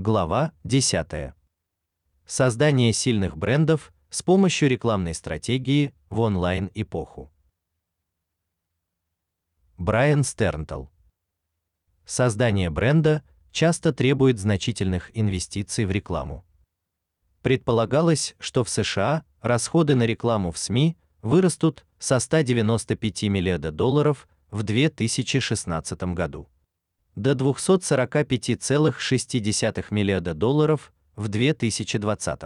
Глава 10. Создание сильных брендов с помощью рекламной стратегии в онлайн-эпоху. Брайан Стернтл. Создание бренда часто требует значительных инвестиций в рекламу. Предполагалось, что в США расходы на рекламу в СМИ вырастут со 195 миллиардов долларов в 2016 году до 245,6 миллиарда долларов в 2020.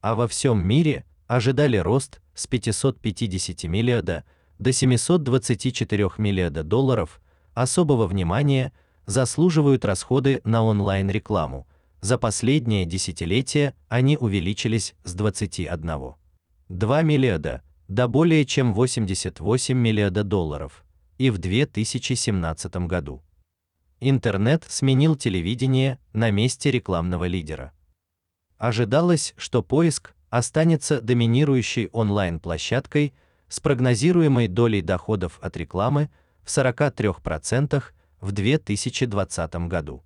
А во всем мире ожидали рост с 550 миллиарда до 724 миллиарда долларов. Особого внимания заслуживают расходы на онлайн-рекламу. За последнее десятилетие они увеличились с 21 2 миллиарда до более чем 88 миллиарда долларов и в 2017 году. Интернет сменил телевидение на месте рекламного лидера. Ожидалось, что поиск останется доминирующей онлайн-площадкой с прогнозируемой долей доходов от рекламы в 43% в 2020 году.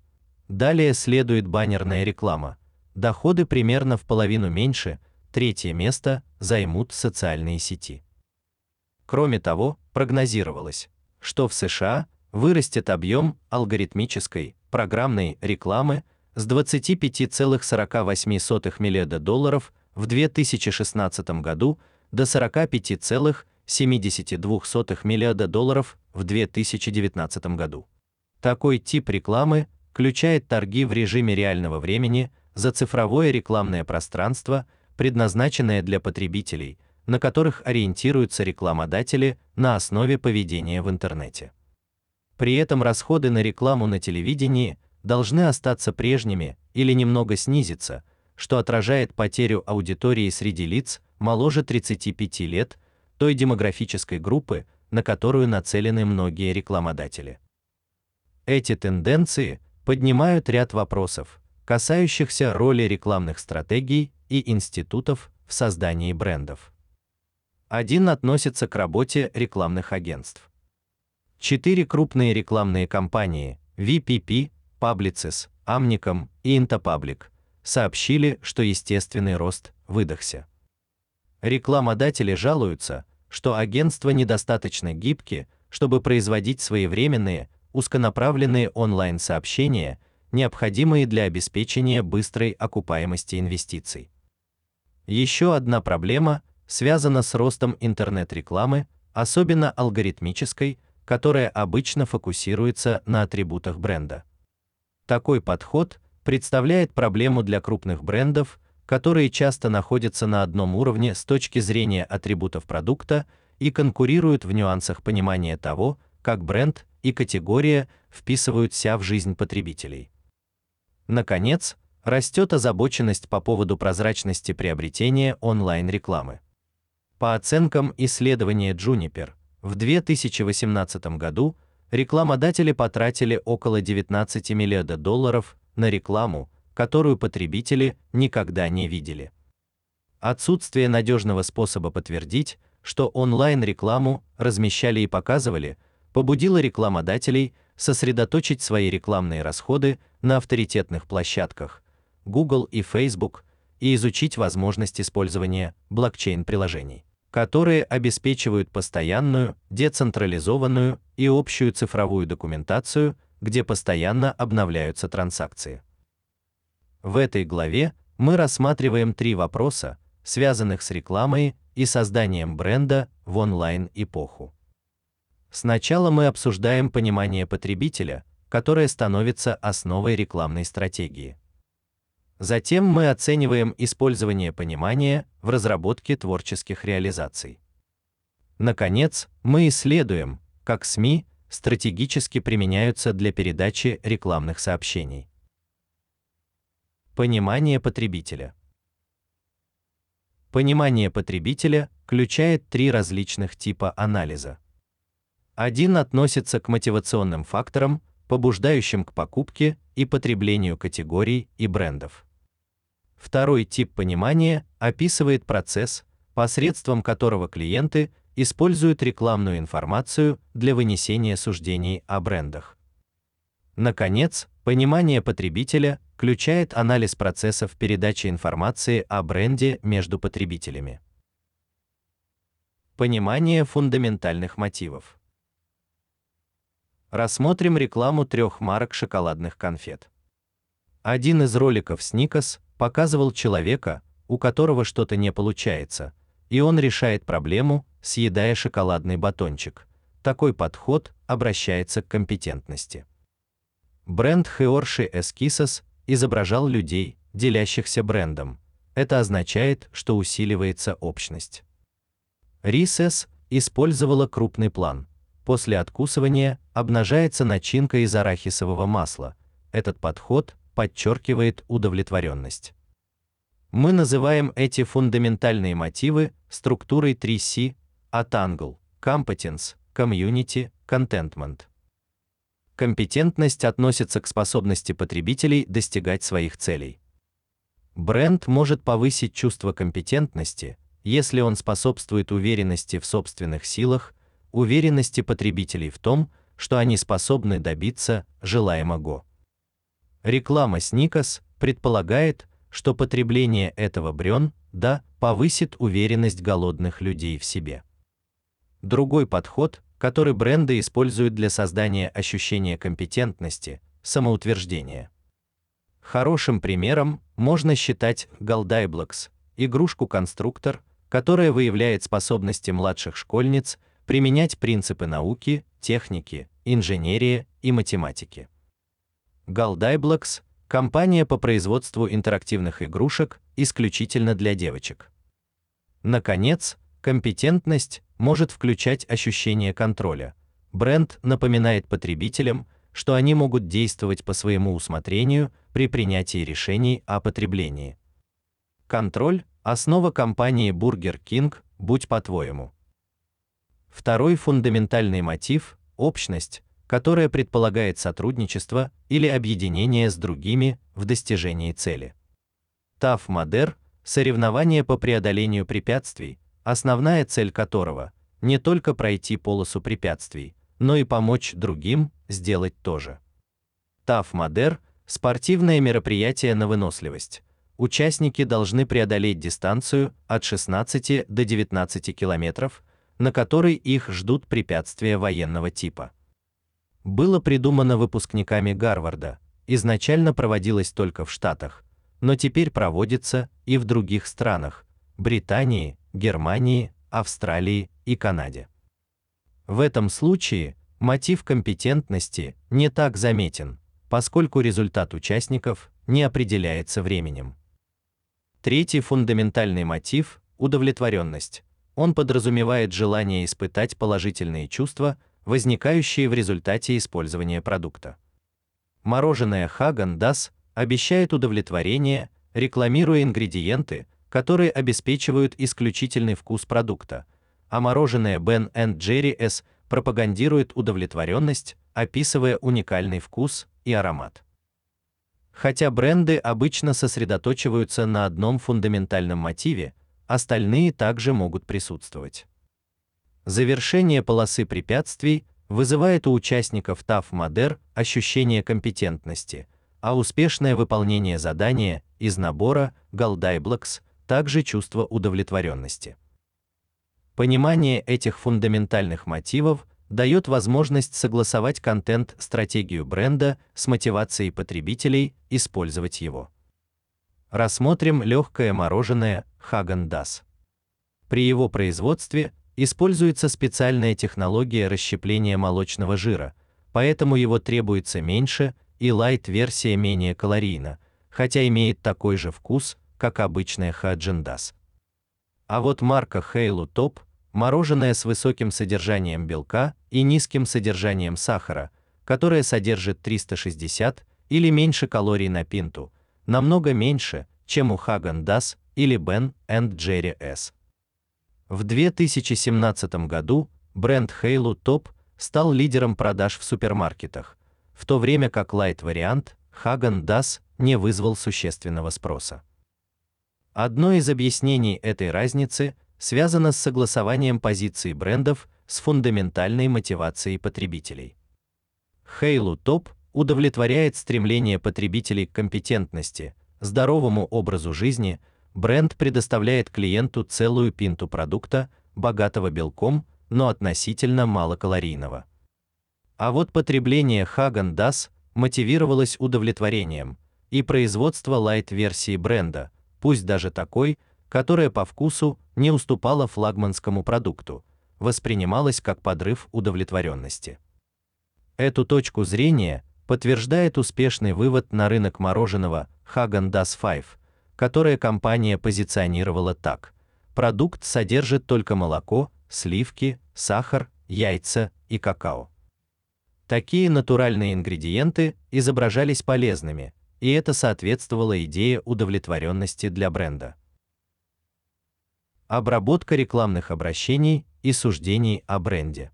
Далее следует баннерная реклама. Доходы примерно в половину меньше, третье место займут социальные сети. Кроме того, прогнозировалось, что в США вырастет объем алгоритмической программной рекламы с 25,48 миллиарда долларов в 2016 году до 45,72 миллиарда долларов в 2019 году. Такой тип рекламы включает торги в режиме реального времени за цифровое рекламное пространство, предназначенное для потребителей, на которых ориентируются рекламодатели на основе поведения в интернете. При этом расходы на рекламу на телевидении должны остаться прежними или немного снизиться, что отражает потерю аудитории среди лиц моложе 35 лет, той демографической группы, на которую нацелены многие рекламодатели. Эти тенденции поднимают ряд вопросов, касающихся роли рекламных стратегий и институтов в создании брендов. Один относится к работе рекламных агентств. Четыре крупные рекламные компании VPP, Publicis, Amnicom и Interpublic сообщили, что естественный рост выдохся. Рекламодатели жалуются, что агентства недостаточно гибки, чтобы производить своевременные, узконаправленные онлайн-сообщения, необходимые для обеспечения быстрой окупаемости инвестиций. Еще одна проблема связана с ростом интернет-рекламы, особенно алгоритмической, которая обычно фокусируется на атрибутах бренда. Такой подход представляет проблему для крупных брендов, которые часто находятся на одном уровне с точки зрения атрибутов продукта и конкурируют в нюансах понимания того, как бренд и категория вписываются в жизнь потребителей. Наконец, растет озабоченность по поводу прозрачности приобретения онлайн-рекламы. По оценкам исследования Juniper, в 2018 году рекламодатели потратили около 19 миллиардов долларов на рекламу, которую потребители никогда не видели. Отсутствие надежного способа подтвердить, что онлайн-рекламу размещали и показывали, побудило рекламодателей сосредоточить свои рекламные расходы на авторитетных площадках Google и Facebook и изучить возможность использования блокчейн-приложений которые обеспечивают постоянную, децентрализованную и общую цифровую документацию, где постоянно обновляются транзакции. В этой главе мы рассматриваем три вопроса, связанных с рекламой и созданием бренда в онлайн-эпоху. Сначала мы обсуждаем понимание потребителя, которое становится основой рекламной стратегии. Затем мы оцениваем использование понимания в разработке творческих реализаций. Наконец, мы исследуем, как СМИ стратегически применяются для передачи рекламных сообщений. Понимание потребителя. Понимание потребителя включает три различных типа анализа. Один относится к мотивационным факторам, побуждающим к покупке и потреблению категорий и брендов. Второй тип понимания описывает процесс, посредством которого клиенты используют рекламную информацию для вынесения суждений о брендах. Наконец, понимание потребителя включает анализ процессов передачи информации о бренде между потребителями. Понимание фундаментальных мотивов. Рассмотрим рекламу трех марок шоколадных конфет. Один из роликов Snickers показывал человека, у которого что-то не получается, и он решает проблему, съедая шоколадный батончик. Такой подход обращается к компетентности. Бренд Hershey Kisses изображал людей, делящихся брендом. Это означает, что усиливается общность. Рисес использовала крупный план. После откусывания обнажается начинка из арахисового масла. Этот подход подчеркивает удовлетворенность. Мы называем эти фундаментальные мотивы структурой 3C: Atangle, Competence, Community, Contentment. Компетентность относится к способности потребителей достигать своих целей. Бренд может повысить чувство компетентности, если он способствует уверенности в собственных силах, уверенности потребителей в том, что они способны добиться желаемого. Реклама Snickers предполагает, что потребление этого брён, да, повысит уверенность голодных людей в себе. Другой подход, который бренды используют для создания ощущения компетентности, самоутверждения. Хорошим примером можно считать Galdaiblox, игрушку-конструктор, которая выявляет способности младших школьниц применять принципы науки, техники, инженерии и математики. Galdaiblox компания по производству интерактивных игрушек исключительно для девочек. Наконец, компетентность может включать ощущение контроля. Бренд напоминает потребителям, что они могут действовать по своему усмотрению при принятии решений о потреблении. Контроль основа компании Burger King, будь по-твоему. Второй фундаментальный мотив общность, которая предполагает сотрудничество или объединение с другими в достижении цели. ТАФ Модер соревнование по преодолению препятствий, основная цель которого не только пройти полосу препятствий, но и помочь другим сделать то же. ТАФ Модер спортивное мероприятие на выносливость участники должны преодолеть дистанцию от 16 до 19 километров, на которой их ждут препятствия военного типа. Было придумано выпускниками Гарварда, изначально проводилось только в Штатах, но теперь проводится и в других странах: Британии, Германии, Австралии и Канаде. В этом случае мотив компетентности не так заметен, поскольку результат участников не определяется временем. Третий фундаментальный мотив удовлетворенность. Он подразумевает желание испытать положительные чувства, возникающие в результате использования продукта. Мороженое Hagen Dazs обещает удовлетворение, рекламируя ингредиенты, которые обеспечивают исключительный вкус продукта, а мороженое Ben Jerry's пропагандирует удовлетворенность, описывая уникальный вкус и аромат. Хотя бренды обычно сосредотачиваются на одном фундаментальном мотиве, остальные также могут присутствовать. Завершение полосы препятствий вызывает у участников TAF Модер ощущение компетентности, а успешное выполнение задания из набора Galdaiblox также чувство удовлетворенности. Понимание этих фундаментальных мотивов дает возможность согласовать контент-стратегию бренда с мотивацией потребителей использовать его. Рассмотрим легкое мороженое Dazs. При его производстве используется специальная технология расщепления молочного жира, поэтому его требуется меньше, и лайт-версия менее калорийна, хотя имеет такой же вкус, как обычная Dazs. А вот марка Halo Top мороженое с высоким содержанием белка и низким содержанием сахара, которое содержит 360 или меньше калорий на пинту, намного меньше, чем у Dazs или Ben Jerry's. В 2017 году бренд Halo Top стал лидером продаж в супермаркетах, в то время как лайт-вариант Hagen Dazs не вызвал существенного спроса. Одно из объяснений этой разницы связано с согласованием позиций брендов с фундаментальной мотивацией потребителей. Halo Top удовлетворяет стремление потребителей к компетентности, здоровому образу жизни, бренд предоставляет клиенту целую пинту продукта, богатого белком, но относительно малокалорийного. А вот потребление Hagen-Dazs мотивировалось удовлетворением, и производство лайт-версии бренда, пусть даже такой, которая по вкусу не уступала флагманскому продукту, воспринималось как подрыв удовлетворенности. Эту точку зрения подтверждает успешный вывод на рынок мороженого Häagen-Dazs 5, которое компания позиционировала так: продукт содержит только молоко, сливки, сахар, яйца и какао. Такие натуральные ингредиенты изображались полезными, и это соответствовало идее удовлетворенности для бренда. Обработка рекламных обращений и суждений о бренде.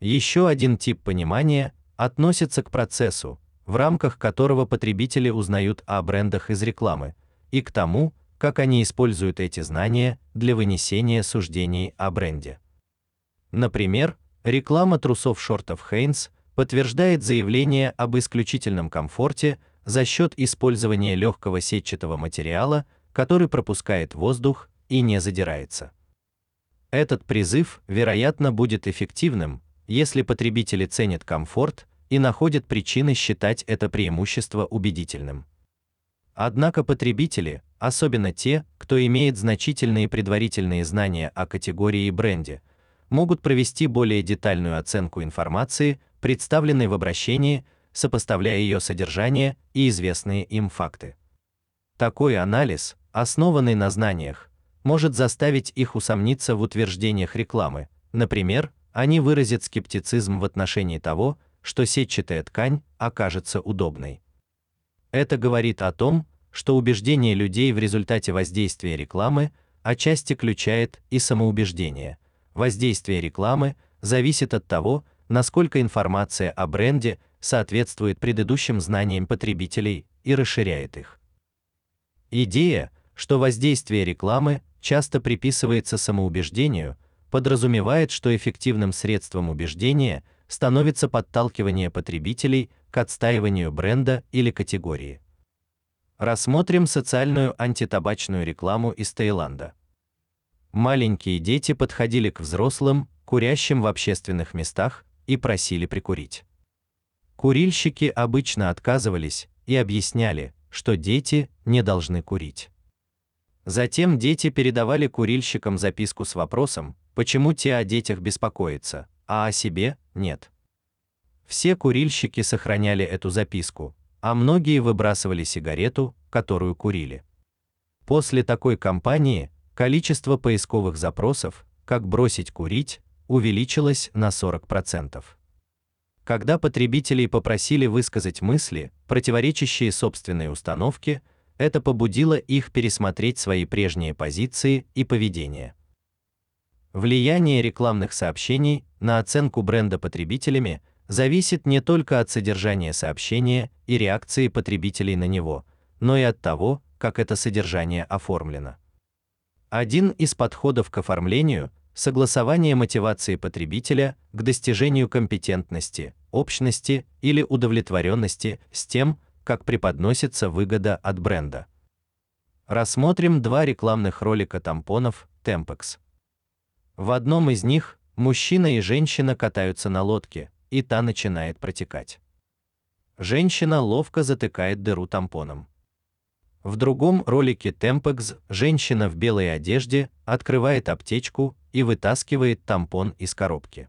Еще один тип понимания относится к процессу, в рамках которого потребители узнают о брендах из рекламы, и к тому, как они используют эти знания для вынесения суждений о бренде. Например, реклама трусов-шортов Heinz подтверждает заявление об исключительном комфорте за счет использования легкого сетчатого материала, который пропускает воздух и не задирается. Этот призыв, вероятно, будет эффективным, если потребители ценят комфорт и находят причины считать это преимущество убедительным. Однако потребители, особенно те, кто имеет значительные предварительные знания о категории и бренде, могут провести более детальную оценку информации, представленной в обращении, сопоставляя ее содержание и известные им факты. Такой анализ, основанный на знаниях, может заставить их усомниться в утверждениях рекламы. Например, они выразят скептицизм в отношении того, что сетчатая ткань окажется удобной. Это говорит о том, что убеждение людей в результате воздействия рекламы отчасти включает и самоубеждение. Воздействие рекламы зависит от того, насколько информация о бренде соответствует предыдущим знаниям потребителей и расширяет их. Идея, что воздействие рекламы часто приписывается самоубеждению, подразумевает, что эффективным средством убеждения становится подталкивание потребителей к отстаиванию бренда или категории. Рассмотрим социальную антитабачную рекламу из Таиланда. Маленькие дети подходили к взрослым, курящим в общественных местах, и просили прикурить. Курильщики обычно отказывались и объясняли, что дети не должны курить. Затем дети передавали курильщикам записку с вопросом, почему те о детях беспокоятся, а о себе нет. Все курильщики сохраняли эту записку, а многие выбрасывали сигарету, которую курили. После такой кампании количество поисковых запросов, как бросить курить, увеличилось на 40%. Когда потребителей попросили высказать мысли, противоречащие собственной установке, это побудило их пересмотреть свои прежние позиции и поведение. Влияние рекламных сообщений на оценку бренда потребителями зависит не только от содержания сообщения и реакции потребителей на него, но и от того, как это содержание оформлено. Один из подходов к оформлению согласование мотивации потребителя к достижению компетентности, общности или удовлетворенности с тем, как преподносится выгода от бренда. Рассмотрим два рекламных ролика тампонов Tempex. В одном из них мужчина и женщина катаются на лодке, и та начинает протекать. Женщина ловко затыкает дыру тампоном. В другом ролике Tempex женщина в белой одежде открывает аптечку и вытаскивает тампон из коробки.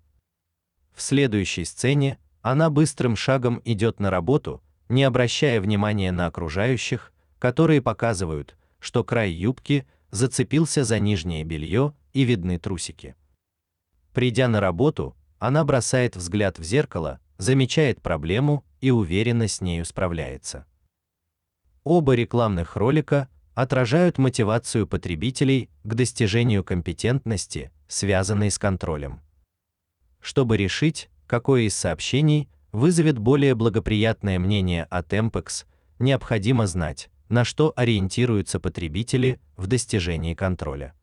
В следующей сцене она быстрым шагом идет на работу, не обращая внимания на окружающих, которые показывают, что край юбки зацепился за нижнее белье и видны трусики. Придя на работу, она бросает взгляд в зеркало, замечает проблему и уверенно с нею справляется. Оба рекламных ролика отражают мотивацию потребителей к достижению компетентности, связанной с контролем. Чтобы решить, какое из сообщений вызовет более благоприятное мнение о Tempex, необходимо знать, на что ориентируются потребители в достижении контроля.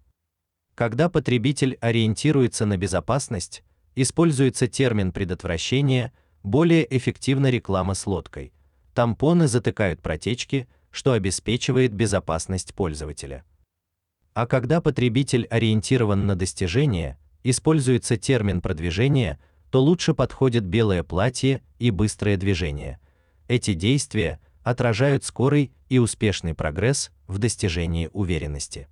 Когда потребитель ориентируется на безопасность, используется термин предотвращения, более эффективна реклама с лодкой. Тампоны затыкают протечки, что обеспечивает безопасность пользователя. А когда потребитель ориентирован на достижения, используется термин продвижение, то лучше подходит белое платье и быстрое движение. Эти действия отражают скорый и успешный прогресс в достижении уверенности.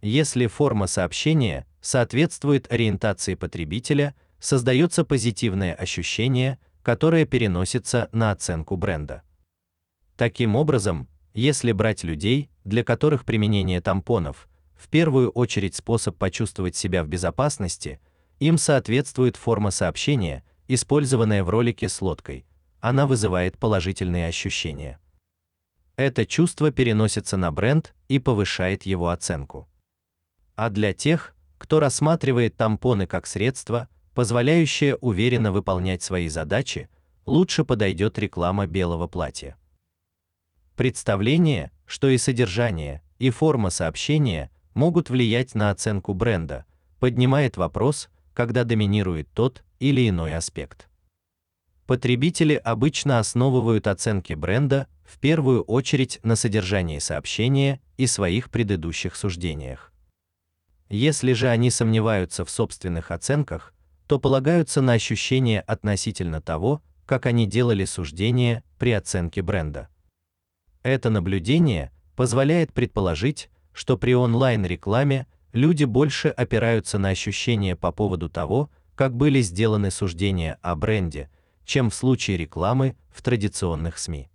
Если форма сообщения соответствует ориентации потребителя, создается позитивное ощущение, которое переносится на оценку бренда. Таким образом, если брать людей, для которых применение тампонов в первую очередь способ почувствовать себя в безопасности, им соответствует форма сообщения, использованная в ролике с лодкой. Она вызывает положительные ощущения. Это чувство переносится на бренд и повышает его оценку. А для тех, кто рассматривает тампоны как средство, позволяющее уверенно выполнять свои задачи, лучше подойдет реклама белого платья. Представление, что и содержание, и форма сообщения могут влиять на оценку бренда, поднимает вопрос, когда доминирует тот или иной аспект. Потребители обычно основывают оценки бренда в первую очередь на содержании сообщения и своих предыдущих суждениях. Если же они сомневаются в собственных оценках, то полагаются на ощущения относительно того, как они делали суждения при оценке бренда. Это наблюдение позволяет предположить, что при онлайн-рекламе люди больше опираются на ощущения по поводу того, как были сделаны суждения о бренде, чем в случае рекламы в традиционных СМИ.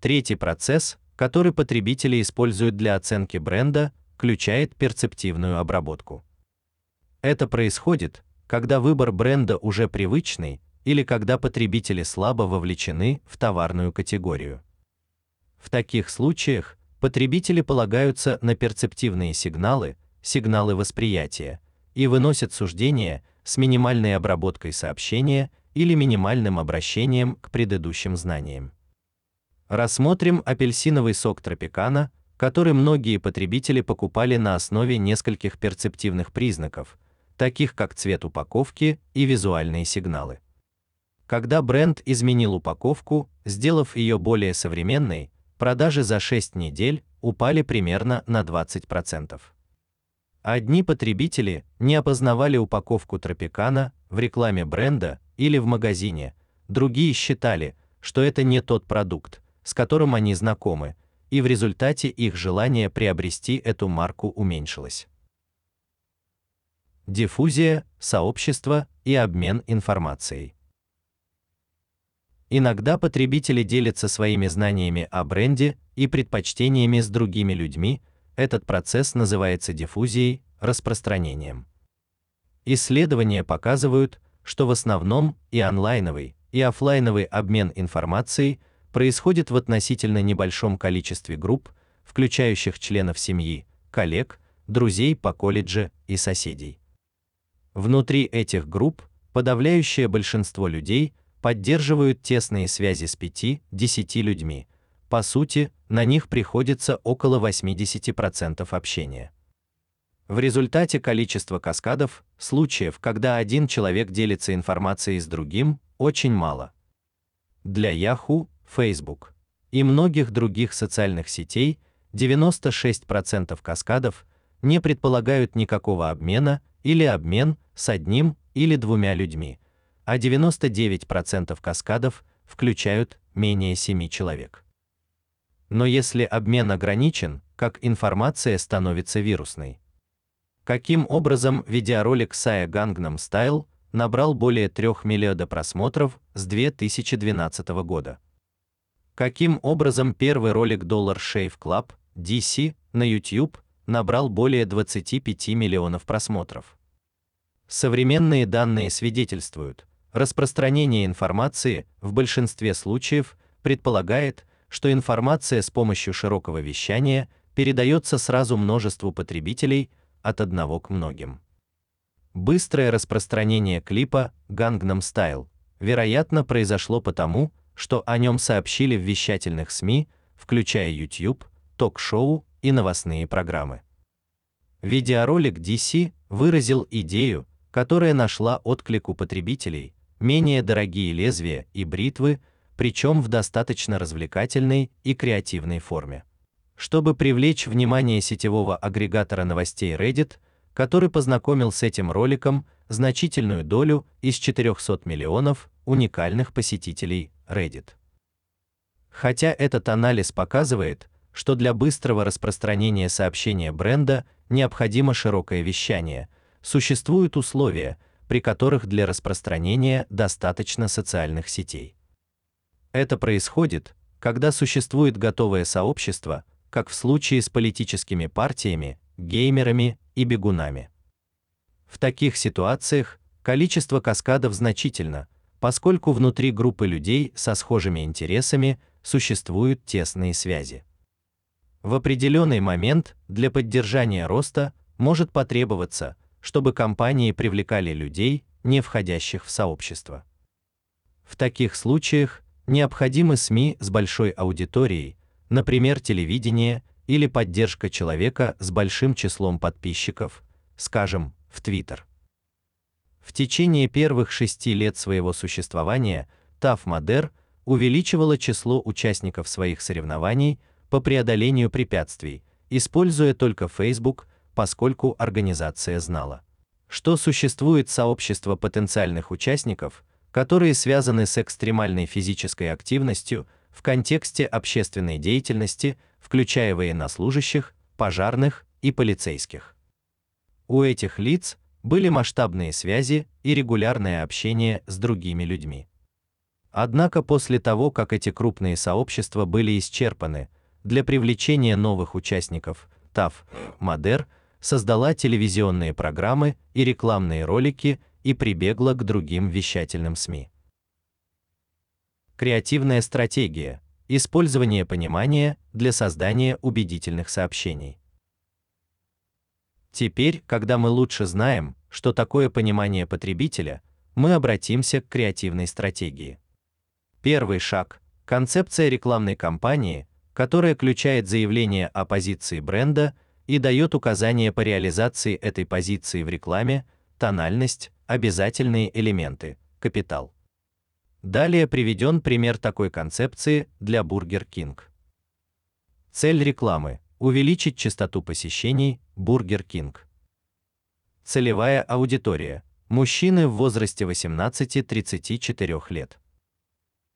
Третий процесс, который потребители используют для оценки бренда, включает перцептивную обработку. Это происходит, когда выбор бренда уже привычный или когда потребители слабо вовлечены в товарную категорию. В таких случаях потребители полагаются на перцептивные сигналы, сигналы восприятия и выносят суждения с минимальной обработкой сообщения или минимальным обращением к предыдущим знаниям. Рассмотрим апельсиновый сок Тропикана, который многие потребители покупали на основе нескольких перцептивных признаков, таких как цвет упаковки и визуальные сигналы. Когда бренд изменил упаковку, сделав ее более современной, продажи за 6 недель упали примерно на 20%. Одни потребители не опознавали упаковку Тропикана в рекламе бренда или в магазине, другие считали, что это не тот продукт, с которым они знакомы, и в результате их желание приобрести эту марку уменьшилось. Диффузия, сообщество и обмен информацией. Иногда потребители делятся своими знаниями о бренде и предпочтениями с другими людьми. Этот процесс называется диффузией, распространением. Исследования показывают, что в основном и онлайновый, и офлайновый обмен информацией происходит в относительно небольшом количестве групп, включающих членов семьи, коллег, друзей по колледже и соседей. Внутри этих групп подавляющее большинство людей поддерживают тесные связи с 5-10 людьми. По сути, на них приходится около 80% общения. В результате количество каскадов, случаев, когда один человек делится информацией с другим, очень мало. Для Yahoo Facebook и многих других социальных сетей 96% каскадов не предполагают никакого обмена или обмен с одним или двумя людьми, а 99% каскадов включают менее 7 человек. Но если обмен ограничен, как информация становится вирусной. Каким образом видеоролик Сая Gangnam Style набрал более 3 миллиона просмотров с 2012 года? Каким образом первый ролик Dollar Shave Club DC на YouTube набрал более 25 миллионов просмотров. Современные данные свидетельствуют, распространение информации в большинстве случаев предполагает, что информация с помощью широкого вещания передается сразу множеству потребителей от одного к многим. Быстрое распространение клипа Gangnam Style, вероятно, произошло потому, что о нем сообщили в вещательных СМИ, включая YouTube, ток-шоу и новостные программы. Видеоролик DC выразил идею, которая нашла отклик у потребителей, менее дорогие лезвия и бритвы, причем в достаточно развлекательной и креативной форме. Чтобы привлечь внимание сетевого агрегатора новостей Reddit, который познакомил с этим роликом значительную долю из 400 миллионов уникальных посетителей Reddit. Хотя этот анализ показывает, что для быстрого распространения сообщения бренда необходимо широкое вещание, существуют условия, при которых для распространения достаточно социальных сетей. Это происходит, когда существует готовое сообщество, как в случае с политическими партиями, геймерами и бегунами. В таких ситуациях количество каскадов значительно, поскольку внутри группы людей со схожими интересами существуют тесные связи. В определенный момент для поддержания роста может потребоваться, чтобы компании привлекали людей, не входящих в сообщество. В таких случаях необходимы СМИ с большой аудиторией, например, телевидение или поддержка человека с большим числом подписчиков, скажем, в Twitter. В течение первых шести лет своего существования TAF Модер увеличивала число участников своих соревнований по преодолению препятствий, используя только Facebook, поскольку организация знала, что существует сообщество потенциальных участников, которые связаны с экстремальной физической активностью в контексте общественной деятельности, включая военнослужащих, пожарных и полицейских. У этих лиц были масштабные связи и регулярное общение с другими людьми. Однако после того, как эти крупные сообщества были исчерпаны, для привлечения новых участников ТАФ Мадер создала телевизионные программы и рекламные ролики и прибегла к другим вещательным СМИ. Креативная стратегия использование понимания для создания убедительных сообщений. Теперь, когда мы лучше знаем, что такое понимание потребителя, мы обратимся к креативной стратегии. Первый шаг концепция рекламной кампании, которая включает заявление о позиции бренда и дает указания по реализации этой позиции в рекламе, тональность, обязательные элементы, капитал. Далее приведен пример такой концепции для Burger King. Цель рекламы увеличить частоту посещений Burger King. Целевая аудитория мужчины в возрасте 18-34 лет.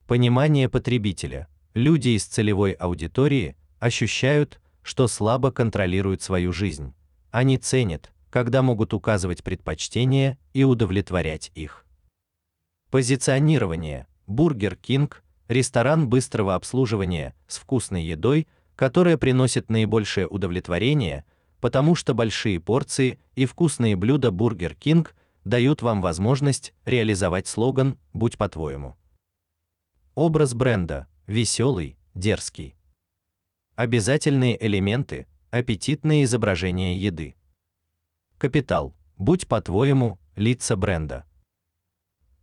Понимание потребителя Люди из целевой аудитории ощущают, что слабо контролируют свою жизнь. Они ценят, когда могут указывать предпочтения и удовлетворять их. Позиционирование. Бургер Кинг ресторан быстрого обслуживания с вкусной едой, которая приносит наибольшее удовлетворение, потому что большие порции и вкусные блюда Бургер Кинг дают вам возможность реализовать слоган "Будь по-твоему". Образ бренда веселый, дерзкий. Обязательные элементы: аппетитное изображение еды. Капитал: будь по-твоему, лица бренда.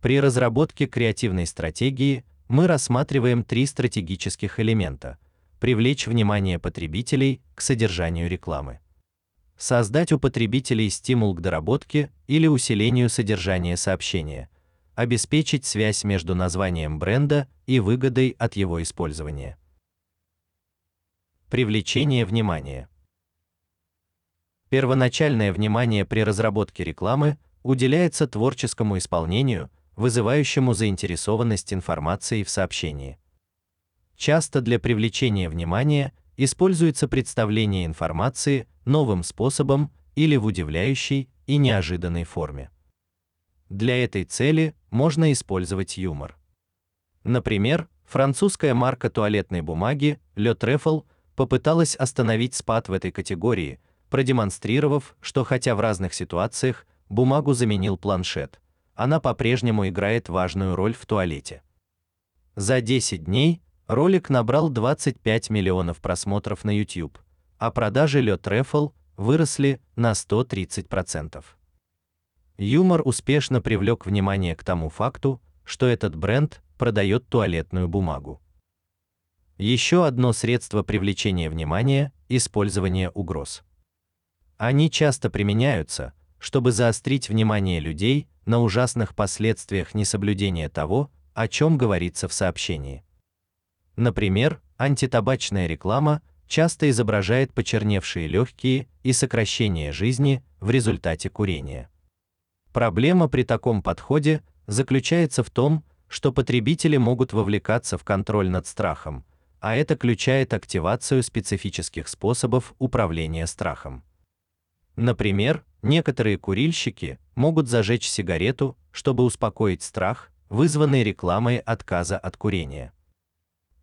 При разработке креативной стратегии мы рассматриваем три стратегических элемента: привлечь внимание потребителей к содержанию рекламы, создать у потребителей стимул к доработке или усилению содержания сообщения, обеспечить связь между названием бренда и выгодой от его использования. Привлечение внимания. Первоначальное внимание при разработке рекламы уделяется творческому исполнению, вызывающему заинтересованность информацией в сообщении. Часто для привлечения внимания используется представление информации новым способом или в удивляющей и неожиданной форме. Для этой цели можно использовать юмор. Например, французская марка туалетной бумаги Le Trèfle попыталась остановить спад в этой категории, продемонстрировав, что хотя в разных ситуациях бумагу заменил планшет, она по-прежнему играет важную роль в туалете. За 10 дней ролик набрал 25 миллионов просмотров на YouTube, а продажи Le Trèfle выросли на 130%. Юмор успешно привлек внимание к тому факту, что этот бренд продает туалетную бумагу. Еще одно средство привлечения внимания использование угроз. Они часто применяются, чтобы заострить внимание людей на ужасных последствиях несоблюдения того, о чем говорится в сообщении. Например, антитабачная реклама часто изображает почерневшие легкие и сокращение жизни в результате курения. Проблема при таком подходе заключается в том, что потребители могут вовлекаться в контроль над страхом, а это включает активацию специфических способов управления страхом. Например, некоторые курильщики могут зажечь сигарету, чтобы успокоить страх, вызванный рекламой отказа от курения.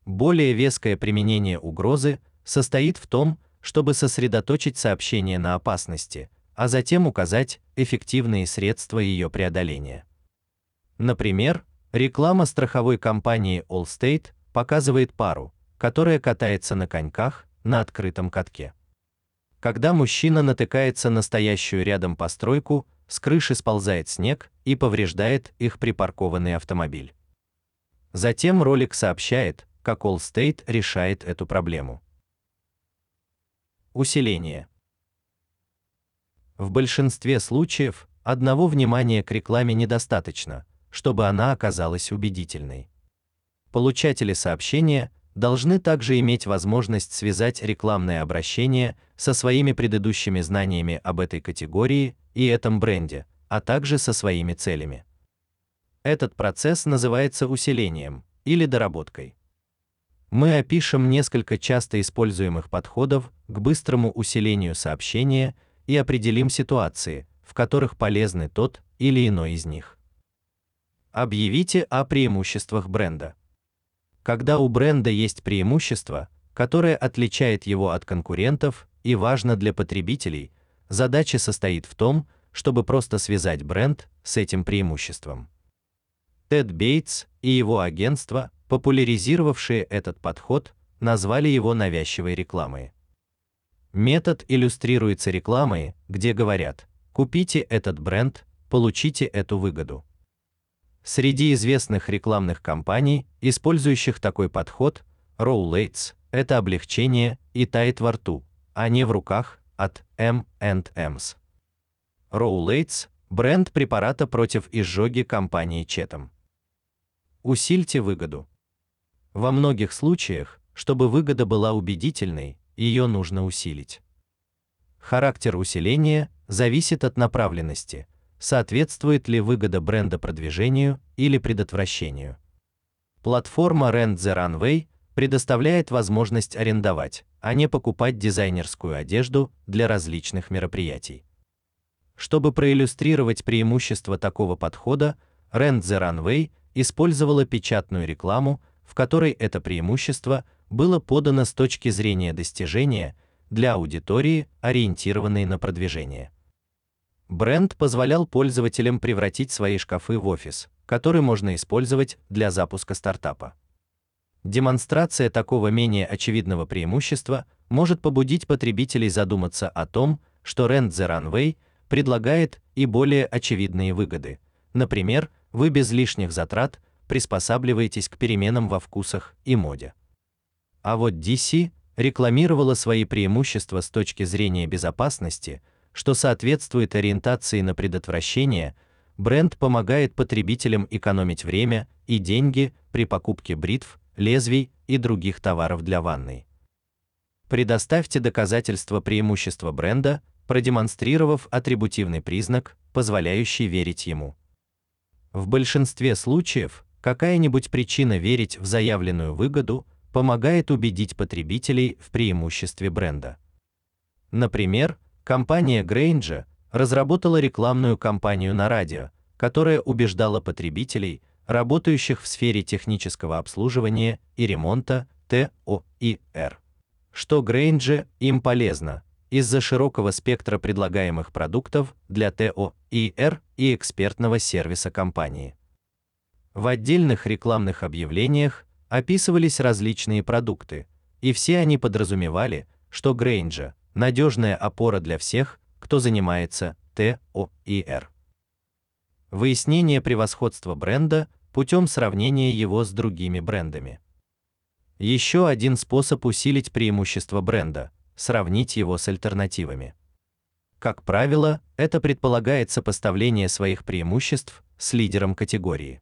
Более веское применение угрозы состоит в том, чтобы сосредоточить сообщение на опасности, а затем указать эффективные средства ее преодоления. Например, реклама страховой компании Allstate показывает пару, которая катается на коньках на открытом катке. Когда мужчина натыкается на стоящую рядом постройку, с крыши сползает снег и повреждает их припаркованный автомобиль. Затем ролик сообщает, как Allstate решает эту проблему. Усиление. В большинстве случаев одного внимания к рекламе недостаточно, чтобы она оказалась убедительной. Получатели сообщения должны также иметь возможность связать рекламное обращение со своими предыдущими знаниями об этой категории и этом бренде, а также со своими целями. Этот процесс называется усилением или доработкой. Мы опишем несколько часто используемых подходов к быстрому усилению сообщения и определим ситуации, в которых полезны тот или иной из них. Объявите о преимуществах бренда. Когда у бренда есть преимущество, которое отличает его от конкурентов и важно для потребителей, задача состоит в том, чтобы просто связать бренд с этим преимуществом. Тед Бейтс и его агентство, популяризировавшие этот подход, назвали его навязчивой рекламой. Метод иллюстрируется рекламой, где говорят: "Купите этот бренд, получите эту выгоду". Среди известных рекламных кампаний, использующих такой подход, Rolex это облегчение и тает во рту, а не в руках от M&M's. Rolex бренд препарата против изжоги компании Четом. Усильте выгоду. Во многих случаях, чтобы выгода была убедительной, ее нужно усилить. Характер усиления зависит от направленности, соответствует ли выгода бренда продвижению или предотвращению. Платформа Rent the Runway предоставляет возможность арендовать, а не покупать дизайнерскую одежду для различных мероприятий. Чтобы проиллюстрировать преимущества такого подхода, Rent the Runway использовала печатную рекламу, в которой это преимущество было подано с точки зрения достижения для аудитории, ориентированной на продвижение. Бренд позволял пользователям превратить свои шкафы в офис, который можно использовать для запуска стартапа. Демонстрация такого менее очевидного преимущества может побудить потребителей задуматься о том, что Rent the Runway предлагает и более очевидные выгоды. Например, вы без лишних затрат приспосабливаетесь к переменам во вкусах и моде. А вот DC рекламировала свои преимущества с точки зрения безопасности, что соответствует ориентации на предотвращение, бренд помогает потребителям экономить время и деньги при покупке бритв, лезвий и других товаров для ванной. Предоставьте доказательства преимущества бренда, продемонстрировав атрибутивный признак, позволяющий верить ему. В большинстве случаев какая-нибудь причина верить в заявленную выгоду помогает убедить потребителей в преимуществе бренда. Например, Компания Grainger разработала рекламную кампанию на радио, которая убеждала потребителей, работающих в сфере технического обслуживания и ремонта ТОИР, что Grainger им полезно из-за широкого спектра предлагаемых продуктов для ТОИР и экспертного сервиса компании. В отдельных рекламных объявлениях описывались различные продукты, и все они подразумевали, что Grainger надежная опора для всех, кто занимается ТОИР. Выяснение превосходства бренда путем сравнения его с другими брендами. Еще один способ усилить преимущество бренда сравнить его с альтернативами. Как правило, это предполагает сопоставление своих преимуществ с лидером категории.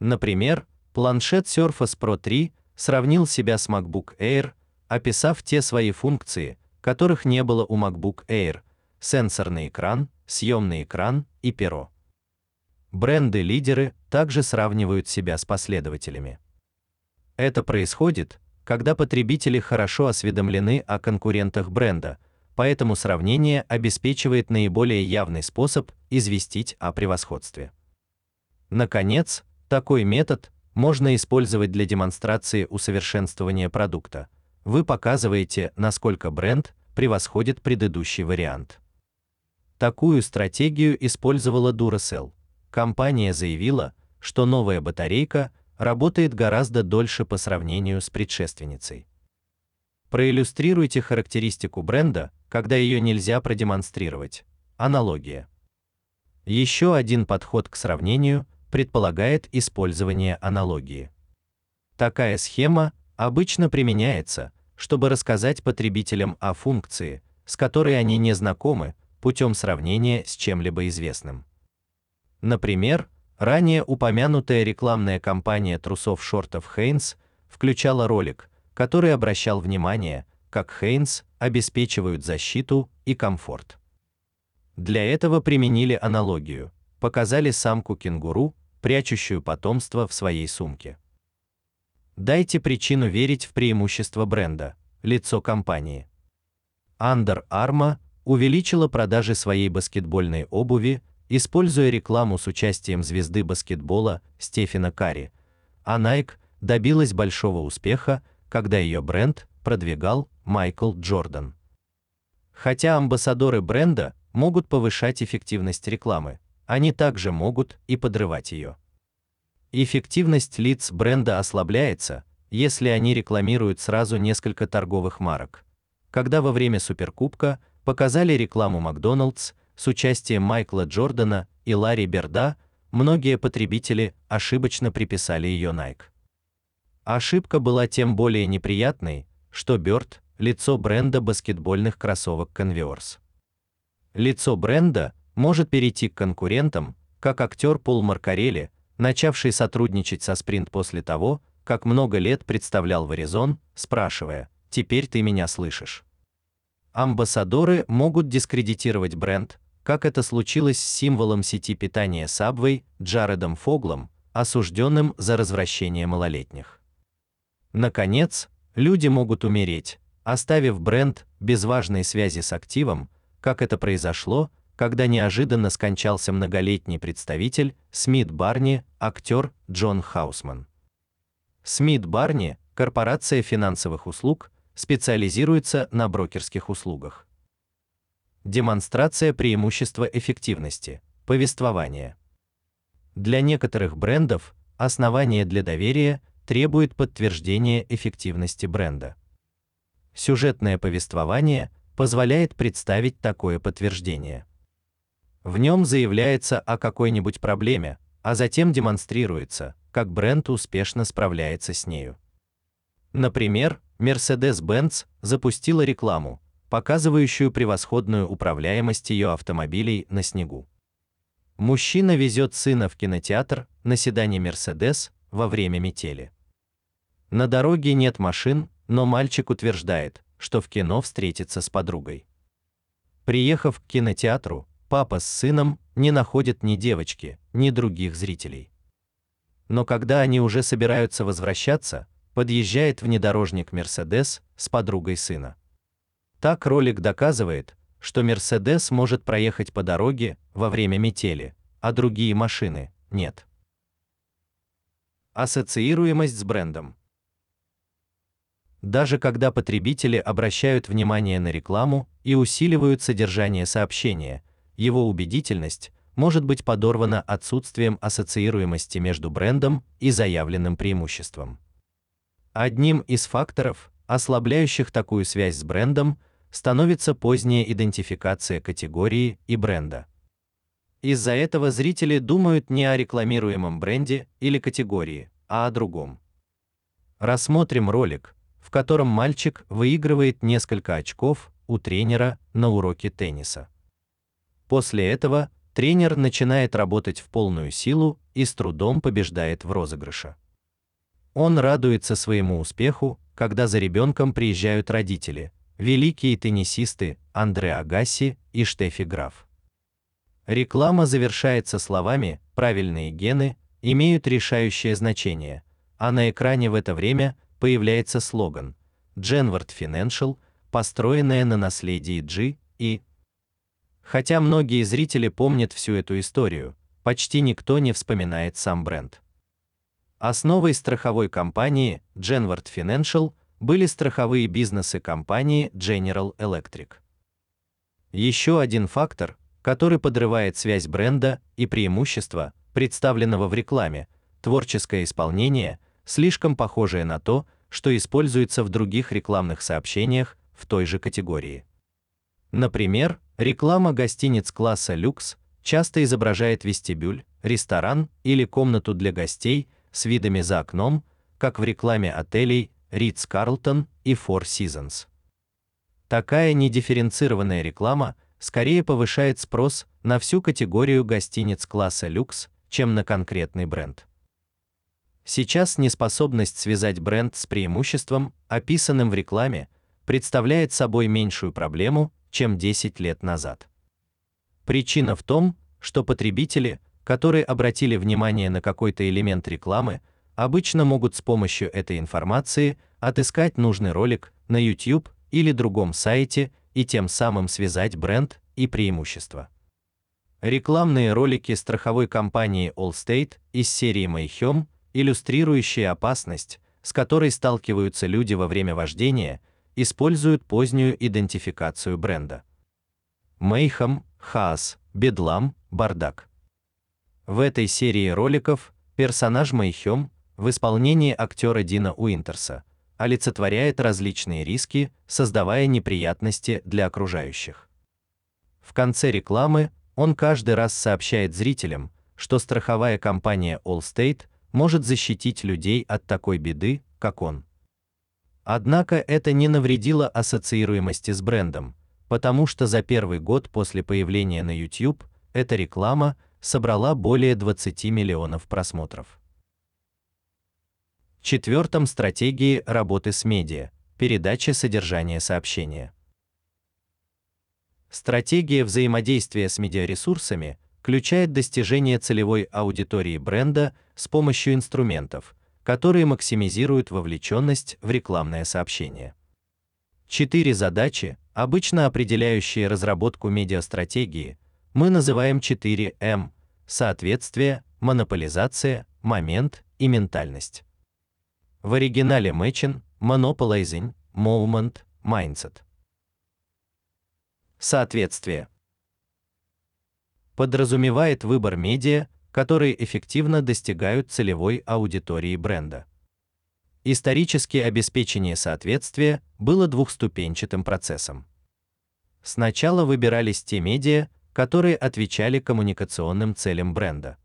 Например, планшет Surface Pro 3 сравнил себя с MacBook Air, описав те свои функции, которых не было у MacBook Air: сенсорный экран, съемный экран и перо. Бренды-лидеры также сравнивают себя с последователями. Это происходит, когда потребители хорошо осведомлены о конкурентах бренда, поэтому сравнение обеспечивает наиболее явный способ известить о превосходстве. Наконец, такой метод можно использовать для демонстрации усовершенствования продукта. Вы показываете, насколько бренд превосходит предыдущий вариант. Такую стратегию использовала Duracell. Компания заявила, что новая батарейка работает гораздо дольше по сравнению с предшественницей. Проиллюстрируйте характеристику бренда, когда ее нельзя продемонстрировать. Аналогия. Еще один подход к сравнению предполагает использование аналогии. Такая схема обычно применяется, чтобы рассказать потребителям о функции, с которой они не знакомы, путем сравнения с чем-либо известным. Например, ранее упомянутая рекламная кампания трусов-шортов Heinz включала ролик, который обращал внимание, как Heinz обеспечивают защиту и комфорт. Для этого применили аналогию. Показали самку кенгуру, прячущую потомство в своей сумке. Дайте причину верить в преимущество бренда. Лицо компании. Under Armour увеличила продажи своей баскетбольной обуви, используя рекламу с участием звезды баскетбола Стефена Карри. А Nike добилась большого успеха, когда ее бренд продвигал Майкл Джордан. Хотя амбассадоры бренда могут повышать эффективность рекламы, они также могут и подрывать ее. Эффективность лиц бренда ослабляется, если они рекламируют сразу несколько торговых марок. Когда во время Суперкубка показали рекламу Макдоналдс с участием Майкла Джордана и Ларри Берда, многие потребители ошибочно приписали ее Nike. Ошибка была тем более неприятной, что Бёрд лицо бренда баскетбольных кроссовок Converse. Лицо бренда может перейти к конкурентам, как актер Пол Маркарелли, начавший сотрудничать со Sprint после того, как много лет представлял Verizon, спрашивая: "Теперь ты меня слышишь?" Амбассадоры могут дискредитировать бренд, как это случилось с символом сети питания Subway Джаредом Фоглом, осужденным за развращение малолетних. Наконец, люди могут умереть, оставив бренд без важной связи с активом, как это произошло, когда неожиданно скончался многолетний представитель Смит Барни, актер Джон Хаусман. Смит Барни, корпорация финансовых услуг, специализируется на брокерских услугах. Демонстрация преимущества эффективности, повествование. Для некоторых брендов основание для доверия требует подтверждения эффективности бренда. Сюжетное повествование позволяет представить такое подтверждение. В нем заявляется о какой-нибудь проблеме, а затем демонстрируется, как бренд успешно справляется с нею. Например, Mercedes-Benz запустила рекламу, показывающую превосходную управляемость ее автомобилей на снегу. Мужчина везет сына в кинотеатр на седане Mercedes во время метели. На дороге нет машин, но мальчик утверждает, что в кино встретится с подругой. Приехав к кинотеатру, папа с сыном не находят ни девочки, ни других зрителей. Но когда они уже собираются возвращаться, подъезжает внедорожник Mercedes с подругой сына. Так ролик доказывает, что Mercedes может проехать по дороге во время метели, а другие машины нет. Ассоциируемость с брендом. Даже когда потребители обращают внимание на рекламу и усиливают содержание сообщения, его убедительность может быть подорвана отсутствием ассоциируемости между брендом и заявленным преимуществом. Одним из факторов, ослабляющих такую связь с брендом, становится поздняя идентификация категории и бренда. Из-за этого зрители думают не о рекламируемом бренде или категории, а о другом. Рассмотрим ролик, в котором мальчик выигрывает несколько очков у тренера на уроке тенниса. После этого тренер начинает работать в полную силу и с трудом побеждает в розыгрыше. Он радуется своему успеху, когда за ребенком приезжают родители, великие теннисисты Андре Агасси и Штефи Граф. Реклама завершается словами: "Правильные гены имеют решающее значение", а на экране в это время появляется слоган Genward Financial, построенная на наследии G и Хотя многие зрители помнят всю эту историю, почти никто не вспоминает сам бренд. Основой страховой компании Genward Financial были страховые бизнесы компании General Electric. Еще один фактор, который подрывает связь бренда и преимущества, представленного в рекламе, творческое исполнение, слишком похожее на то, что используется в других рекламных сообщениях в той же категории. Например, реклама гостиниц класса люкс часто изображает вестибюль, ресторан или комнату для гостей с видами за окном, как в рекламе отелей Ritz-Carlton и Four Seasons. Такая недифференцированная реклама скорее повышает спрос на всю категорию гостиниц класса люкс, чем на конкретный бренд. Сейчас неспособность связать бренд с преимуществом, описанным в рекламе, представляет собой меньшую проблему, чем 10 лет назад. Причина в том, что потребители, которые обратили внимание на какой-то элемент рекламы, обычно могут с помощью этой информации отыскать нужный ролик на YouTube или другом сайте и тем самым связать бренд и преимущества. Рекламные ролики страховой компании Allstate из серии Mayhem, иллюстрирующие опасность, с которой сталкиваются люди во время вождения, используют позднюю идентификацию бренда. Mayhem, хаос, бедлам, бардак. В этой серии роликов персонаж Mayhem в исполнении актера Дина Уинтерса олицетворяет различные риски, создавая неприятности для окружающих. В конце рекламы он каждый раз сообщает зрителям, что страховая компания Allstate может защитить людей от такой беды, как он. Однако это не навредило ассоциируемости с брендом, потому что за первый год после появления на YouTube эта реклама собрала более 20 миллионов просмотров. Четвертом стратегии работы с медиа передача содержания сообщения. Стратегия взаимодействия с медиаресурсами включает достижение целевой аудитории бренда с помощью инструментов, которые максимизируют вовлеченность в рекламное сообщение. Четыре задачи, обычно определяющие разработку медиастратегии, мы называем 4М: соответствие, монополизация, момент и ментальность. В оригинале Matching, Monopolizing, Movement, Mindset. Соответствие подразумевает выбор медиа, которые эффективно достигают целевой аудитории бренда. Исторически обеспечение соответствия было двухступенчатым процессом. Сначала выбирались те медиа, которые отвечали коммуникационным целям бренда.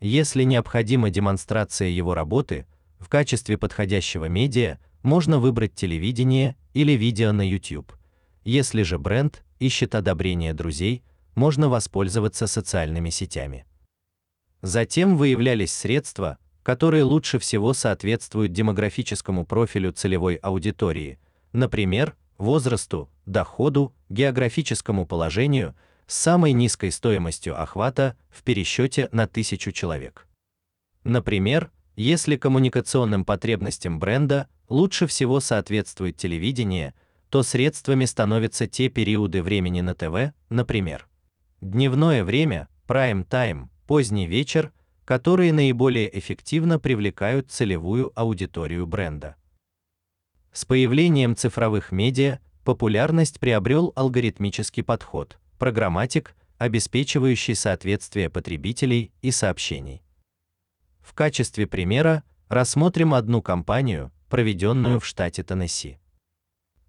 Если необходима демонстрация его работы, в качестве подходящего медиа можно выбрать телевидение или видео на YouTube. Если же бренд ищет одобрения друзей, можно воспользоваться социальными сетями. Затем выявлялись средства, которые лучше всего соответствуют демографическому профилю целевой аудитории, например, возрасту, доходу, географическому положению, с самой низкой стоимостью охвата в пересчете на тысячу человек. Например, если коммуникационным потребностям бренда лучше всего соответствует телевидение, то средствами становятся те периоды времени на ТВ, например, дневное время, прайм-тайм, поздний вечер, которые наиболее эффективно привлекают целевую аудиторию бренда. С появлением цифровых медиа популярность приобрел алгоритмический подход, программатик, обеспечивающий соответствие потребителей и сообщений. В качестве примера рассмотрим одну кампанию, проведенную в штате Теннесси.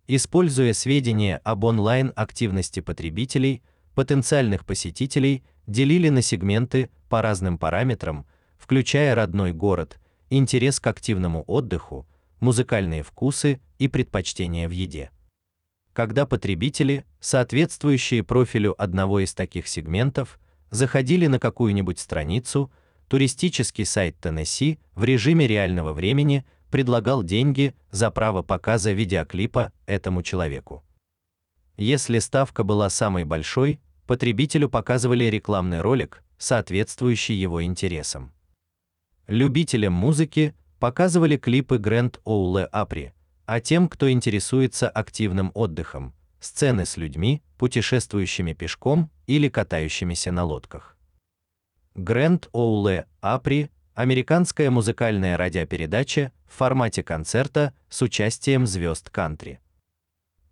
Используя сведения об онлайн-активности потребителей, потенциальных посетителей делили на сегменты по разным параметрам, включая родной город, интерес к активному отдыху, музыкальные вкусы и предпочтения в еде. когда потребители, соответствующие профилю одного из таких сегментов, заходили на какую-нибудь страницу, туристический сайт Теннесси в режиме реального времени предлагал деньги за право показа видеоклипа этому человеку. Если ставка была самой большой, потребителю показывали рекламный ролик, соответствующий его интересам. Любителям музыки показывали клипы Grand Ole Opry, а тем, кто интересуется активным отдыхом, сцены с людьми, путешествующими пешком или катающимися на лодках. Grand Ole Opry американская музыкальная радиопередача в формате концерта с участием звезд кантри.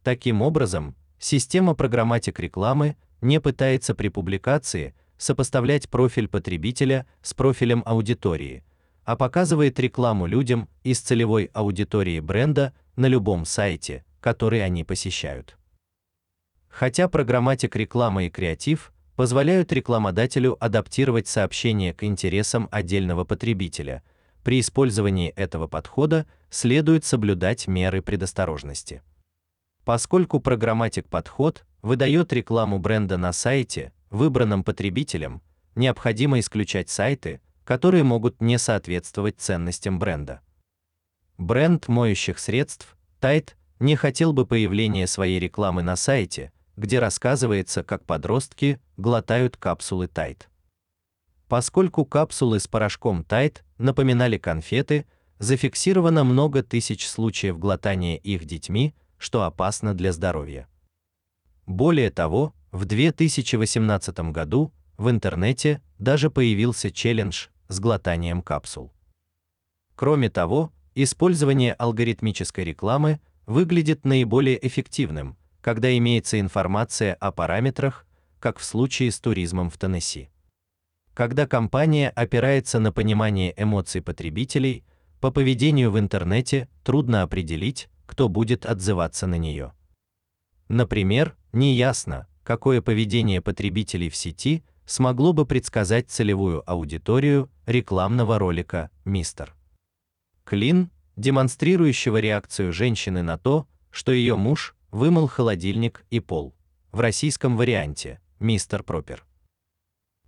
Таким образом, система программатик рекламы не пытается при публикации сопоставлять профиль потребителя с профилем аудитории, а показывает рекламу людям из целевой аудитории бренда на любом сайте, который они посещают. Хотя программатик рекламы и креатив позволяют рекламодателю адаптировать сообщение к интересам отдельного потребителя, при использовании этого подхода следует соблюдать меры предосторожности. Поскольку программатик подход выдает рекламу бренда на сайте, выбранном потребителем, необходимо исключать сайты, которые могут не соответствовать ценностям бренда. Бренд моющих средств Tide не хотел бы появления своей рекламы на сайте, где рассказывается, как подростки глотают капсулы Tide. Поскольку капсулы с порошком Tide напоминали конфеты, зафиксировано много тысяч случаев глотания их детьми, что опасно для здоровья. Более того, в 2018 году в интернете даже появился челлендж с глотанием капсул. Кроме того, Использование алгоритмической рекламы выглядит наиболее эффективным, когда имеется информация о параметрах, как в случае с туризмом в Теннесси. Когда компания опирается на понимание эмоций потребителей, по поведению в интернете трудно определить, кто будет отзываться на нее. Например, неясно, какое поведение потребителей в сети смогло бы предсказать целевую аудиторию рекламного ролика Мистер клин, демонстрирующего реакцию женщины на то, что ее муж вымыл холодильник и пол. В российском варианте Мистер Пропер.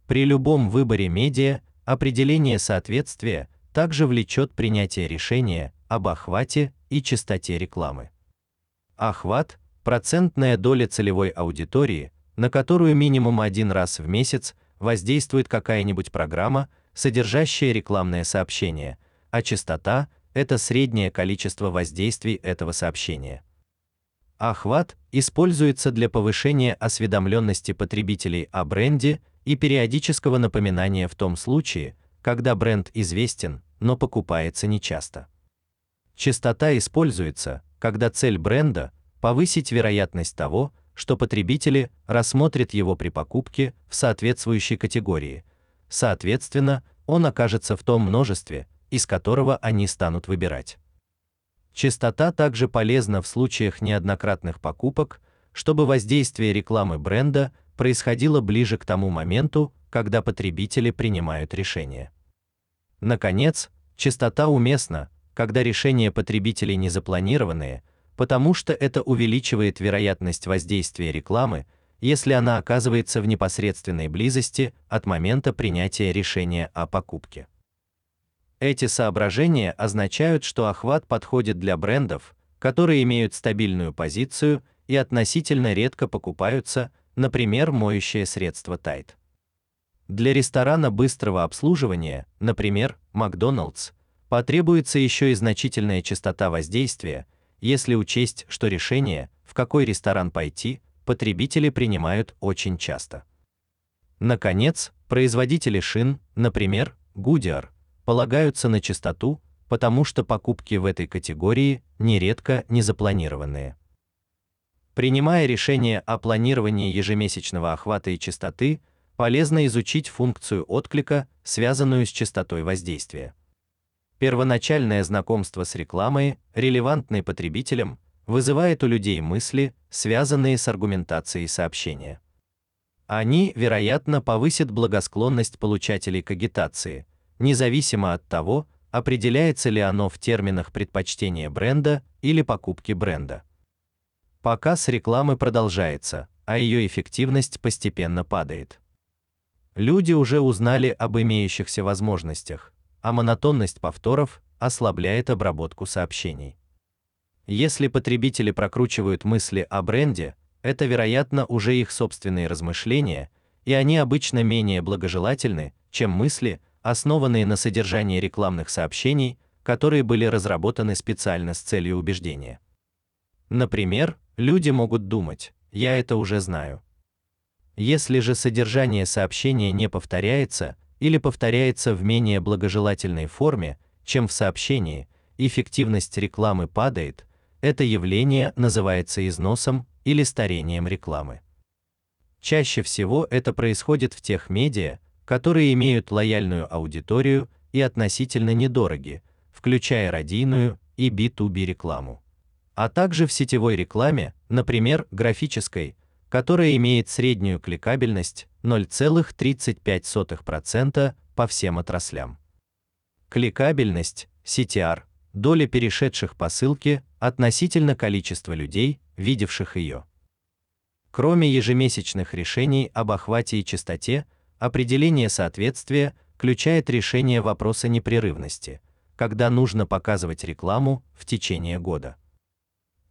При любом выборе медиа определение соответствия также влечет принятие решения об охвате и частоте рекламы. Охват процентная доля целевой аудитории, на которую минимум один раз в месяц воздействует какая-нибудь программа, содержащая рекламное сообщение – а частота это среднее количество воздействий этого сообщения. Охват используется для повышения осведомленности потребителей о бренде и периодического напоминания в том случае, когда бренд известен, но покупается нечасто. Частота используется, когда цель бренда повысить вероятность того, что потребители рассмотрят его при покупке в соответствующей категории. Соответственно, он окажется в том множестве, из которого они станут выбирать. Частота также полезна в случаях неоднократных покупок, чтобы воздействие рекламы бренда происходило ближе к тому моменту, когда потребители принимают решение. Наконец, частота уместна, когда решения потребителей не запланированные, потому что это увеличивает вероятность воздействия рекламы, если она оказывается в непосредственной близости от момента принятия решения о покупке. Эти соображения означают, что охват подходит для брендов, которые имеют стабильную позицию и относительно редко покупаются, например, моющее средство Tide. Для ресторана быстрого обслуживания, например, Макдоналдс, потребуется еще и значительная частота воздействия, если учесть, что решение, в какой ресторан пойти, потребители принимают очень часто. Наконец, производители шин, например, Goodyear, полагаются на чистоту, потому что покупки в этой категории нередко не запланированные. Принимая решение о планировании ежемесячного охвата и частоты, полезно изучить функцию отклика, связанную с частотой воздействия. Первоначальное знакомство с рекламой, релевантной потребителям, вызывает у людей мысли, связанные с аргументацией сообщения. Они, вероятно, повысят благосклонность получателей к агитации, независимо от того, определяется ли оно в терминах предпочтения бренда или покупки бренда. Показ рекламы продолжается, а ее эффективность постепенно падает. Люди уже узнали об имеющихся возможностях, а монотонность повторов ослабляет обработку сообщений. Если потребители прокручивают мысли о бренде, это, вероятно, уже их собственные размышления, и они обычно менее благожелательны, чем мысли, основанные на содержании рекламных сообщений, которые были разработаны специально с целью убеждения. Например, люди могут думать: "Я это уже знаю". Если же содержание сообщения не повторяется или повторяется в менее благожелательной форме, чем в сообщении, эффективность рекламы падает. Это явление называется износом или старением рекламы. Чаще всего это происходит в тех медиа, которые имеют лояльную аудиторию и относительно недороги, включая радийную и B2B рекламу, а также в сетевой рекламе, например, графической, которая имеет среднюю кликабельность 0,35% по всем отраслям. Кликабельность CTR доля перешедших по ссылке относительно количества людей, видевших ее. Кроме ежемесячных решений об охвате и частоте, определение соответствия включает решение вопроса непрерывности, когда нужно показывать рекламу в течение года.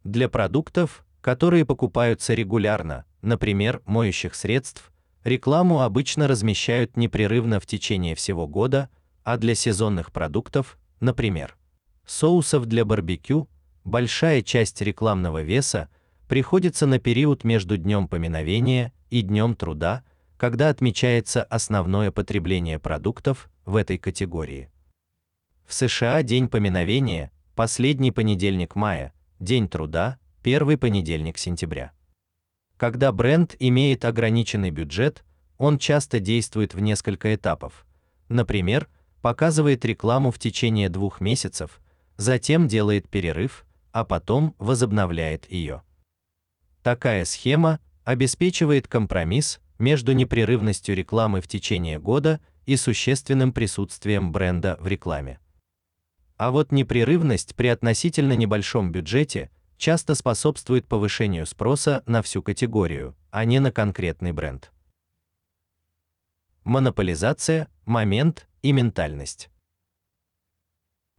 Для продуктов, которые покупаются регулярно, например, моющих средств, рекламу обычно размещают непрерывно в течение всего года, а для сезонных продуктов, например, соусов для барбекю, большая часть рекламного веса приходится на период между днем поминовения и днем труда, когда отмечается основное потребление продуктов в этой категории. В США день поминовения последний понедельник мая, день труда первый понедельник сентября. Когда бренд имеет ограниченный бюджет, он часто действует в несколько этапов. Например, показывает рекламу в течение двух месяцев, затем делает перерыв, а потом возобновляет ее. Такая схема обеспечивает компромисс между непрерывностью рекламы в течение года и существенным присутствием бренда в рекламе. А вот непрерывность при относительно небольшом бюджете часто способствует повышению спроса на всю категорию, а не на конкретный бренд. Монополизация, момент и ментальность.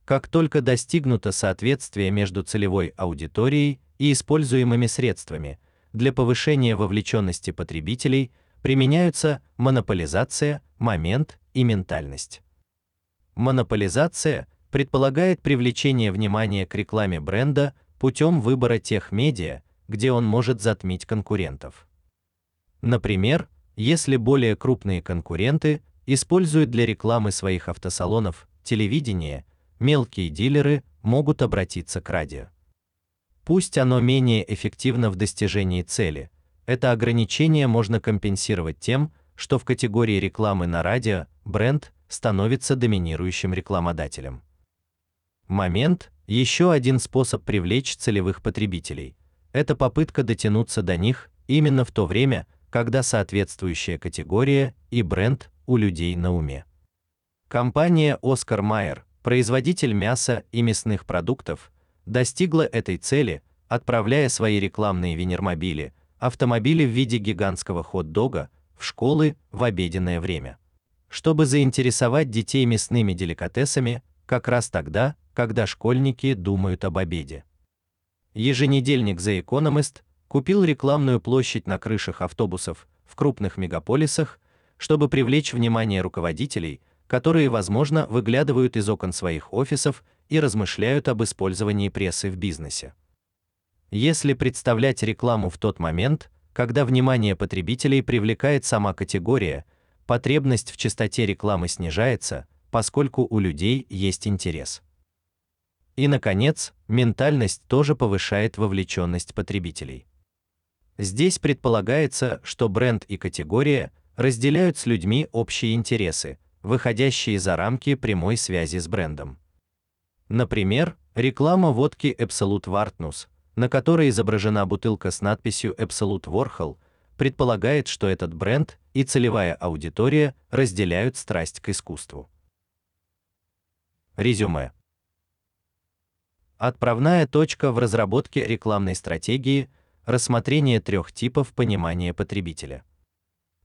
Как только достигнуто соответствие между целевой аудиторией и используемыми средствами, для повышения вовлеченности потребителей применяются монополизация, момент и ментальность. Монополизация предполагает привлечение внимания к рекламе бренда путем выбора тех медиа, где он может затмить конкурентов. Например, если более крупные конкуренты используют для рекламы своих автосалонов телевидение, мелкие дилеры могут обратиться к радио. Пусть оно менее эффективно в достижении цели, это ограничение можно компенсировать тем, что в категории рекламы на радио бренд становится доминирующим рекламодателем. Момент еще один способ привлечь целевых потребителей. Это попытка дотянуться до них именно в то время, когда соответствующая категория и бренд у людей на уме. Компания Оскар Майер, производитель мяса и мясных продуктов, достигла этой цели, отправляя свои рекламные винермобили, автомобили в виде гигантского хот-дога в школы в обеденное время. Чтобы заинтересовать детей мясными деликатесами, как раз тогда, когда школьники думают об обеде. Еженедельник The Economist купил рекламную площадь на крышах автобусов в крупных мегаполисах, чтобы привлечь внимание руководителей, которые, возможно, выглядывают из окон своих офисов и размышляют об использовании прессы в бизнесе. Если представлять рекламу в тот момент, когда внимание потребителей привлекает сама категория, потребность в частоте рекламы снижается, поскольку у людей есть интерес. И наконец, ментальность тоже повышает вовлеченность потребителей. Здесь предполагается, что бренд и категория разделяют с людьми общие интересы, выходящие за рамки прямой связи с брендом. Например, реклама водки Absolut Wartnus, на которой изображена бутылка с надписью Absolut Warhol, предполагает, что этот бренд и целевая аудитория разделяют страсть к искусству. Резюме. Отправная точка в разработке рекламной стратегии рассмотрение трех типов понимания потребителя.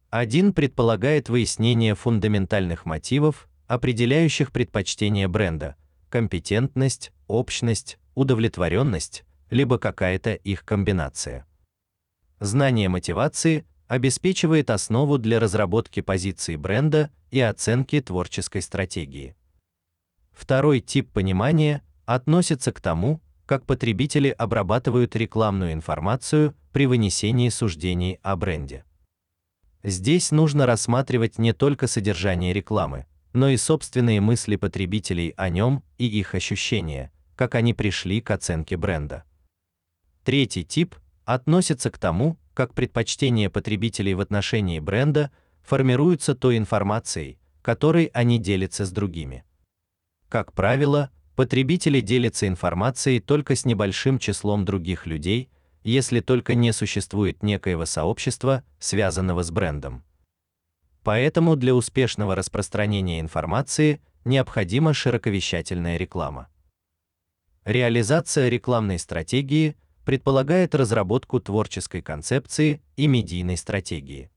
Один предполагает выяснение фундаментальных мотивов, определяющих предпочтения бренда: компетентность, общность, удовлетворенность, либо какая-то их комбинация. Знание мотивации обеспечивает основу для разработки позиции бренда и оценки творческой стратегии. Второй тип понимания относится к тому, как потребители обрабатывают рекламную информацию при вынесении суждений о бренде. Здесь нужно рассматривать не только содержание рекламы, но и собственные мысли потребителей о нем и их ощущения, как они пришли к оценке бренда. Третий тип относится к тому, как предпочтения потребителей в отношении бренда формируются той информацией, которой они делятся с другими. Как правило, потребители делятся информацией только с небольшим числом других людей, если только не существует некоего сообщества, связанного с брендом. Поэтому для успешного распространения информации необходима широковещательная реклама. Реализация рекламной стратегии предполагает разработку творческой концепции и медийной стратегии.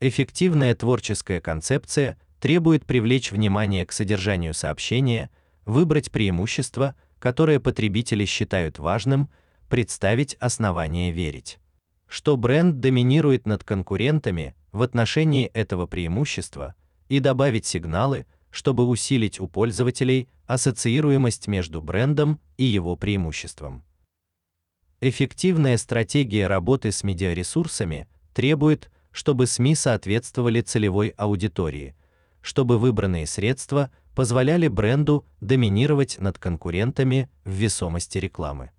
Эффективная творческая концепция требует привлечь внимание к содержанию сообщения, выбрать преимущества, которые потребители считают важным, представить основания верить, что бренд доминирует над конкурентами в отношении этого преимущества и добавить сигналы, чтобы усилить у пользователей ассоциируемость между брендом и его преимуществом. Эффективная стратегия работы с медиаресурсами требует, чтобы СМИ соответствовали целевой аудитории, чтобы выбранные средства позволяли бренду доминировать над конкурентами в весомости рекламы.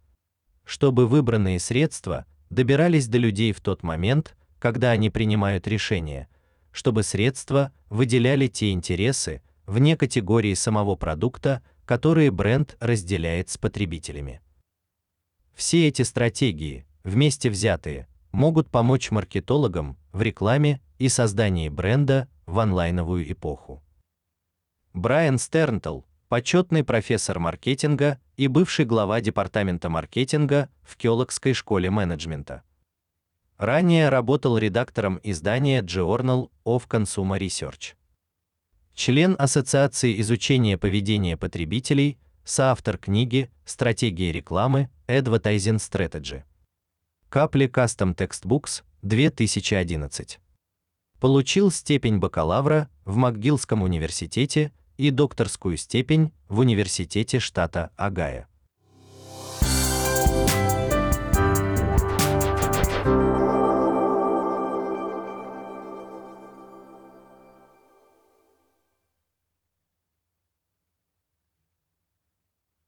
Чтобы выбранные средства добирались до людей в тот момент, когда они принимают решения, чтобы средства выделяли те интересы вне категории самого продукта, которые бренд разделяет с потребителями. Все эти стратегии, вместе взятые, могут помочь маркетологам в рекламе и создании бренда в онлайновую эпоху. Брайан Стернтл, почетный профессор маркетинга и бывший глава департамента маркетинга в Кёлокской школе менеджмента. Ранее работал редактором издания Journal of Consumer Research. Член Ассоциации изучения поведения потребителей, соавтор книги Стратегии рекламы Advertising Strategy. Капли Custom Textbooks 2011. Получил степень бакалавра в МcGillском университете и докторскую степень в университете штата Огайо.